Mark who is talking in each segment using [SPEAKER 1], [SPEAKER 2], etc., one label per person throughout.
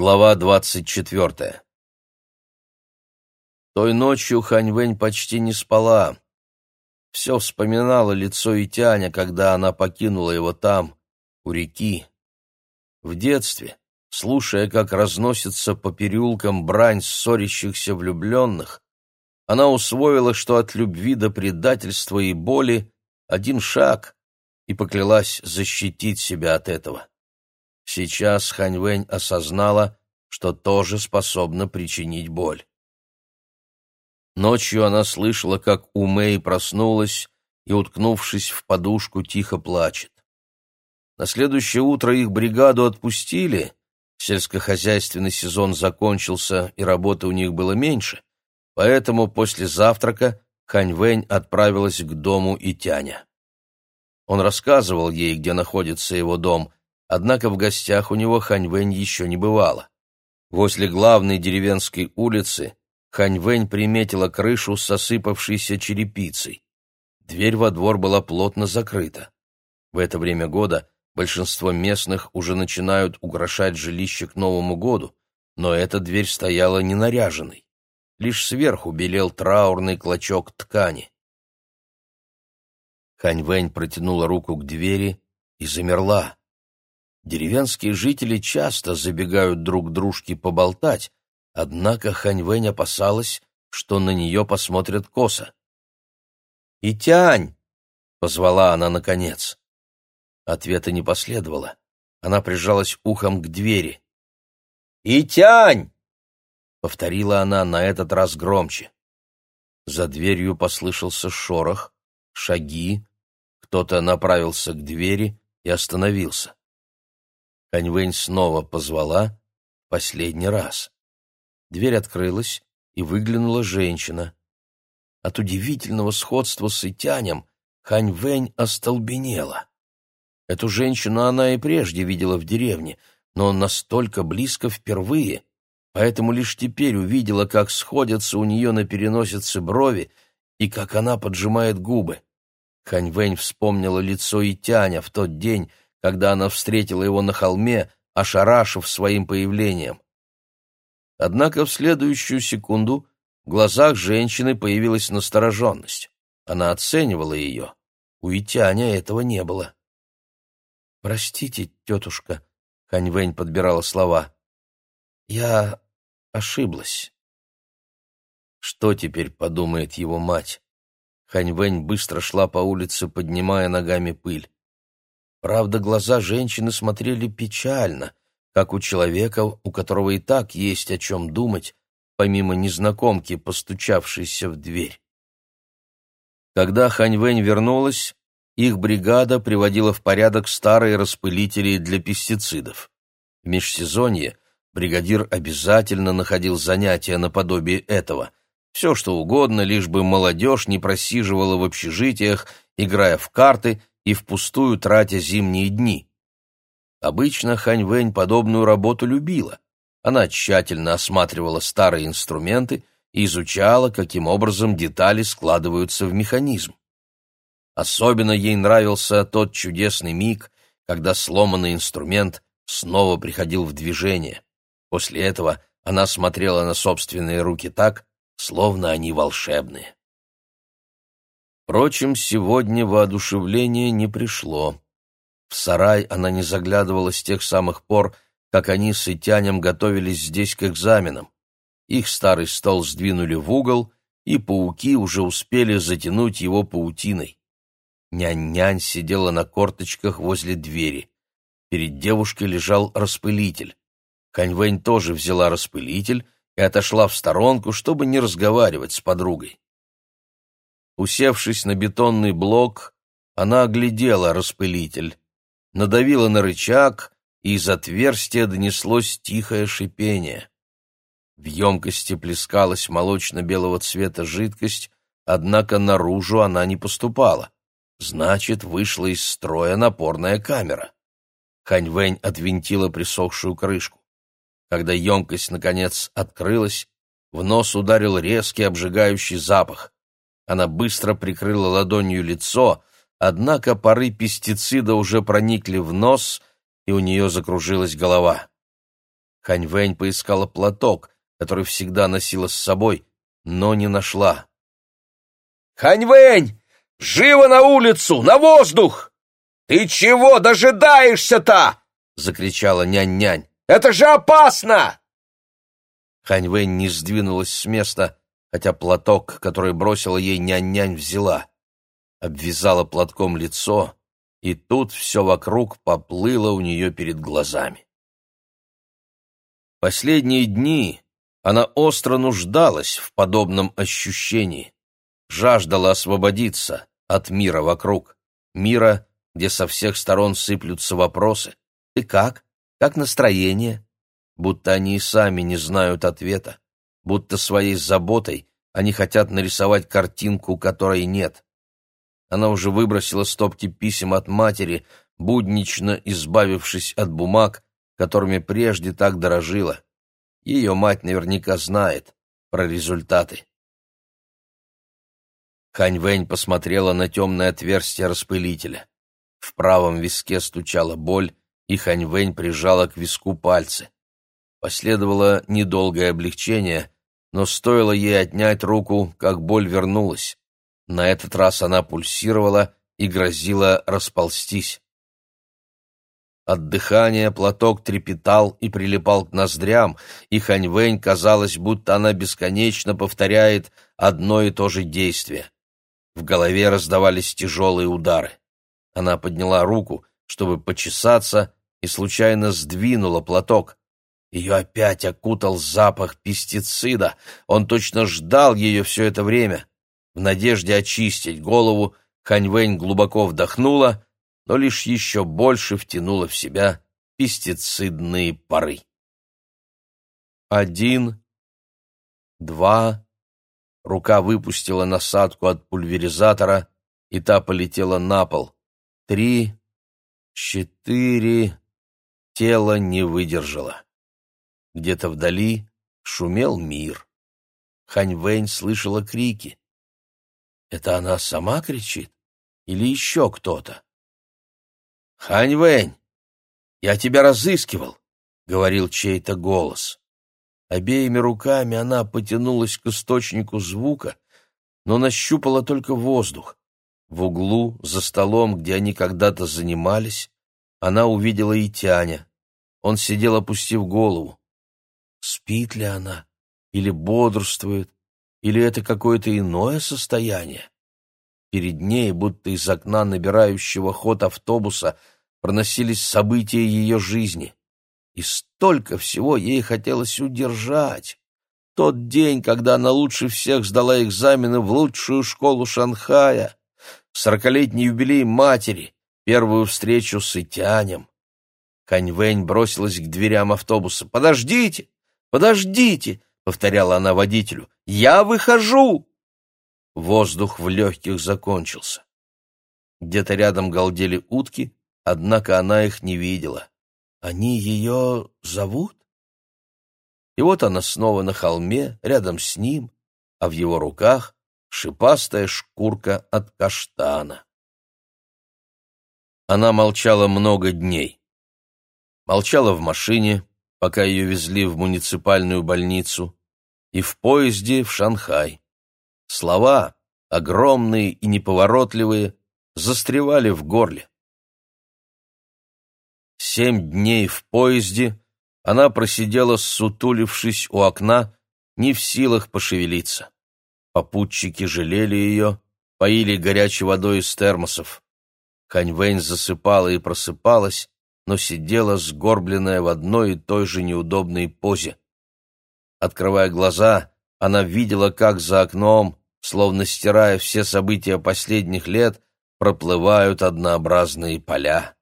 [SPEAKER 1] Глава двадцать четвертая Той ночью Ханьвэнь почти не спала. Все вспоминала лицо Итяня, когда она покинула его там, у реки. В детстве, слушая, как разносится по переулкам брань ссорящихся влюбленных, она усвоила, что от любви до предательства и боли один шаг, и поклялась защитить себя от этого. Сейчас Ханьвэнь осознала, что тоже способна причинить боль. Ночью она слышала, как Умэй проснулась и, уткнувшись в подушку, тихо плачет. На следующее утро их бригаду отпустили, сельскохозяйственный сезон закончился и работы у них было меньше, поэтому после завтрака Ханьвэнь отправилась к дому Итяня. Он рассказывал ей, где находится его дом, Однако в гостях у него Ханьвэнь еще не бывало. Возле главной деревенской улицы Ханьвэнь приметила крышу с осыпавшейся черепицей. Дверь во двор была плотно закрыта. В это время года большинство местных уже начинают украшать жилище к Новому году, но эта дверь стояла не наряженной. Лишь сверху белел траурный клочок ткани. Ханьвэнь протянула руку к двери и замерла. Деревенские жители часто забегают друг дружке поболтать, однако Ханьвэнь опасалась, что на нее посмотрят косо. «Итянь!» — позвала она наконец. Ответа не последовало. Она прижалась ухом к двери. «Итянь!» — повторила она на этот раз громче. За дверью послышался шорох, шаги, кто-то направился к двери и остановился. Ханьвэнь снова позвала, последний раз. Дверь открылась, и выглянула женщина. От удивительного сходства с Итянем Ханьвэнь остолбенела. Эту женщину она и прежде видела в деревне, но настолько близко впервые, поэтому лишь теперь увидела, как сходятся у нее на переносице брови и как она поджимает губы. Ханьвэнь вспомнила лицо Итяня в тот день, когда она встретила его на холме, ошарашив своим появлением. Однако в следующую секунду в глазах женщины появилась настороженность. Она оценивала ее. У Итяня этого не было. «Простите, тетушка», — Ханьвэнь подбирала слова. «Я ошиблась». Что теперь подумает его мать? Ханьвэнь быстро шла по улице, поднимая ногами пыль. Правда, глаза женщины смотрели печально, как у человека, у которого и так есть о чем думать, помимо незнакомки, постучавшейся в дверь. Когда Ханьвэнь вернулась, их бригада приводила в порядок старые распылители для пестицидов. В межсезонье бригадир обязательно находил занятия наподобие этого. Все, что угодно, лишь бы молодежь не просиживала в общежитиях, играя в карты и впустую тратя зимние дни. Обычно Хань Вэнь подобную работу любила. Она тщательно осматривала старые инструменты и изучала, каким образом детали складываются в механизм. Особенно ей нравился тот чудесный миг, когда сломанный инструмент снова приходил в движение. После этого она смотрела на собственные руки так, словно они волшебные. Впрочем, сегодня воодушевление не пришло. В сарай она не заглядывала с тех самых пор, как они с Итянем готовились здесь к экзаменам. Их старый стол сдвинули в угол, и пауки уже успели затянуть его паутиной. Нянь-нянь сидела на корточках возле двери. Перед девушкой лежал распылитель. Ханьвэнь тоже взяла распылитель и отошла в сторонку, чтобы не разговаривать с подругой. Усевшись на бетонный блок, она оглядела распылитель, надавила на рычаг, и из отверстия донеслось тихое шипение. В емкости плескалась молочно-белого цвета жидкость, однако наружу она не поступала. Значит, вышла из строя напорная камера. Ханьвэнь отвинтила присохшую крышку. Когда емкость, наконец, открылась, в нос ударил резкий обжигающий запах. Она быстро прикрыла ладонью лицо, однако пары пестицида уже проникли в нос, и у нее закружилась голова. Ханьвэнь поискала платок, который всегда носила с собой, но не нашла.
[SPEAKER 2] «Ханьвэнь! Живо на улицу! На воздух! Ты чего дожидаешься-то?» — закричала нянь-нянь. «Это же опасно!»
[SPEAKER 1] Ханьвэнь не сдвинулась с места, хотя платок, который бросила ей нянь-нянь, взяла. Обвязала платком лицо, и тут все вокруг поплыло у нее перед глазами. Последние дни она остро нуждалась в подобном ощущении, жаждала освободиться от мира вокруг, мира, где со всех сторон сыплются вопросы. «Ты как? Как настроение?» Будто они и сами не знают ответа, будто своей заботой они хотят нарисовать картинку, которой нет. Она уже выбросила стопки писем от матери, буднично избавившись от бумаг, которыми прежде так дорожила. Ее мать наверняка знает про результаты. Хань Вэнь посмотрела на темное отверстие распылителя. В правом виске стучала боль, и Хань Вэнь прижала к виску пальцы. Последовало недолгое облегчение, но стоило ей отнять руку, как боль вернулась. На этот раз она пульсировала и грозила расползтись. От дыхания платок трепетал и прилипал к ноздрям, и Ханьвэнь казалось, будто она бесконечно повторяет одно и то же действие. В голове раздавались тяжелые удары. Она подняла руку, чтобы почесаться, и случайно сдвинула платок. Ее опять окутал запах пестицида. Он точно ждал ее все это время. В надежде очистить голову, Ханьвэнь глубоко вдохнула, но лишь еще больше втянула в себя пестицидные пары. Один, два, рука выпустила насадку от пульверизатора, и та полетела на пол. Три, четыре, тело не выдержало. Где-то вдали шумел мир. Ханьвэнь слышала крики. Это она сама кричит? Или еще кто-то? «Ханьвэнь, я тебя разыскивал», — говорил чей-то голос. Обеими руками она потянулась к источнику звука, но нащупала только воздух. В углу, за столом, где они когда-то занимались, она увидела и Тяня. Он сидел, опустив голову. Спит ли она? Или бодрствует? Или это какое-то иное состояние? Перед ней, будто из окна набирающего ход автобуса, проносились события ее жизни. И столько всего ей хотелось удержать. Тот день, когда она лучше всех сдала экзамены в лучшую школу Шанхая, сорокалетний юбилей матери, первую встречу с Итянем. Каньвэнь бросилась к дверям автобуса. «Подождите! «Подождите!» — повторяла она водителю. «Я выхожу!» Воздух в легких закончился. Где-то рядом галдели утки, однако она их не видела. Они ее зовут? И вот она снова на холме, рядом с ним, а в его руках шипастая шкурка от каштана. Она молчала много дней. Молчала в машине, пока ее везли в муниципальную больницу, и в поезде в Шанхай. Слова, огромные и неповоротливые, застревали в горле. Семь дней в поезде она просидела, сутулившись у окна, не в силах пошевелиться. Попутчики жалели ее, поили горячей водой из термосов. Ханьвэнь засыпала и просыпалась, но сидела сгорбленная в одной и той же неудобной позе. Открывая глаза, она видела, как за окном, словно стирая все события последних лет, проплывают однообразные поля.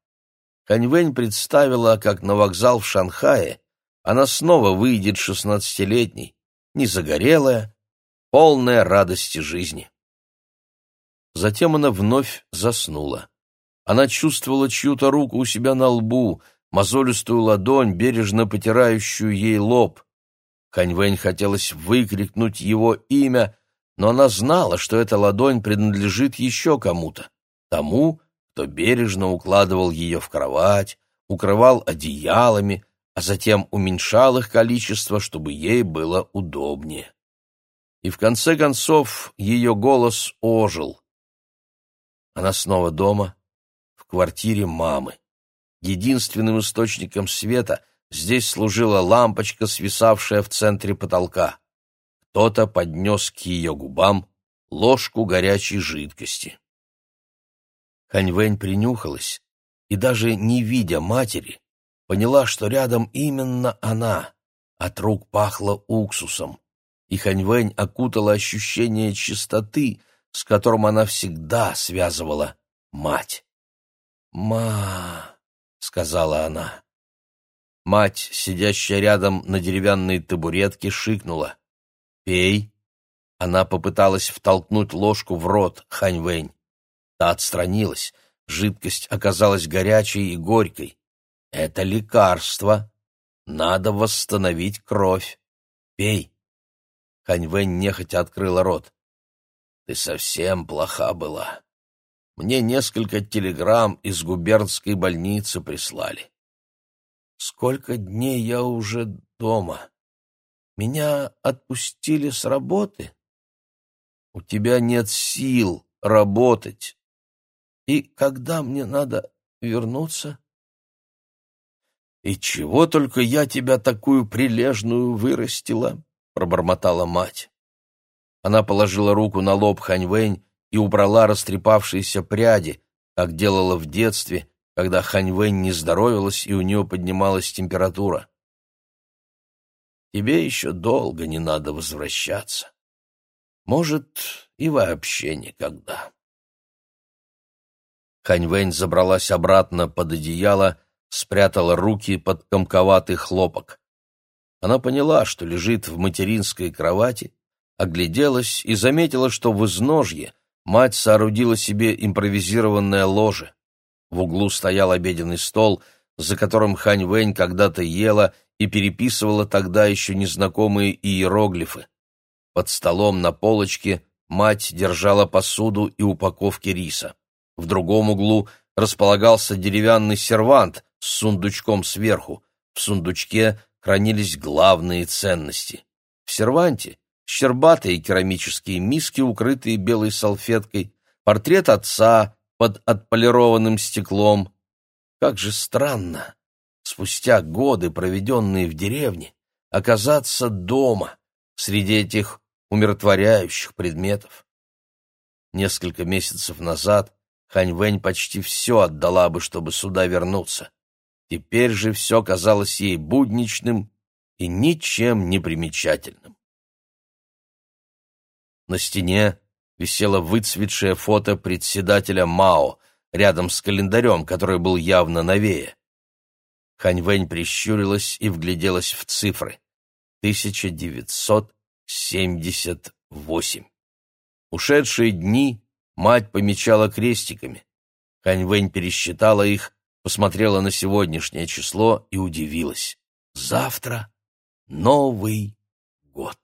[SPEAKER 1] Ханьвэнь представила, как на вокзал в Шанхае она снова выйдет шестнадцатилетней, незагорелая, полная радости жизни. Затем она вновь заснула. Она чувствовала чью-то руку у себя на лбу, мозолистую ладонь, бережно потирающую ей лоб. Ханьвэнь хотелось выкрикнуть его имя, но она знала, что эта ладонь принадлежит еще кому-то, тому, кто бережно укладывал ее в кровать, укрывал одеялами, а затем уменьшал их количество, чтобы ей было удобнее. И в конце концов ее голос ожил. Она снова дома, в квартире мамы. Единственным источником света здесь служила лампочка, свисавшая в центре потолка. Кто-то поднес к ее губам ложку горячей жидкости. Ханьвэнь принюхалась и, даже не видя матери, поняла, что рядом именно она. От рук пахло уксусом, и Ханьвэнь окутала ощущение чистоты, с которым она всегда связывала мать. «Ма!» — сказала она. Мать, сидящая рядом на деревянной табуретке, шикнула. «Пей!» Она попыталась втолкнуть ложку в рот Ханьвэнь. Та отстранилась. Жидкость оказалась горячей и горькой. Это лекарство. Надо восстановить кровь. Пей. Ханьвэнь нехотя открыла рот. Ты совсем плоха была. Мне несколько телеграмм из губернской больницы прислали. Сколько дней я уже дома? Меня отпустили с работы? У тебя нет сил работать. И когда мне надо вернуться? «И чего только я тебя такую прилежную вырастила?» — пробормотала мать. Она положила руку на лоб Ханьвэнь и убрала растрепавшиеся пряди, как делала в детстве, когда Ханьвэнь не здоровилась и у нее поднималась температура. «Тебе еще долго не надо возвращаться. Может, и вообще никогда». Ханьвэнь забралась обратно под одеяло спрятала руки под комковатый хлопок. Она поняла, что лежит в материнской кровати, огляделась и заметила, что в изножье мать соорудила себе импровизированное ложе. В углу стоял обеденный стол, за которым Хань Вэнь когда-то ела и переписывала тогда еще незнакомые иероглифы. Под столом на полочке мать держала посуду и упаковки риса. В другом углу располагался деревянный сервант, с сундучком сверху. В сундучке хранились главные ценности. В серванте щербатые керамические миски, укрытые белой салфеткой, портрет отца под отполированным стеклом. Как же странно, спустя годы, проведенные в деревне, оказаться дома среди этих умиротворяющих предметов. Несколько месяцев назад Хань Вэнь почти все отдала бы, чтобы сюда вернуться. Теперь же все казалось ей будничным и ничем не примечательным. На стене висело выцветшее фото председателя Мао рядом с календарем, который был явно новее. Ханьвэнь прищурилась и вгляделась в цифры. 1978. Ушедшие дни мать помечала крестиками. Ханьвэнь пересчитала их посмотрела на сегодняшнее число и удивилась. Завтра Новый год.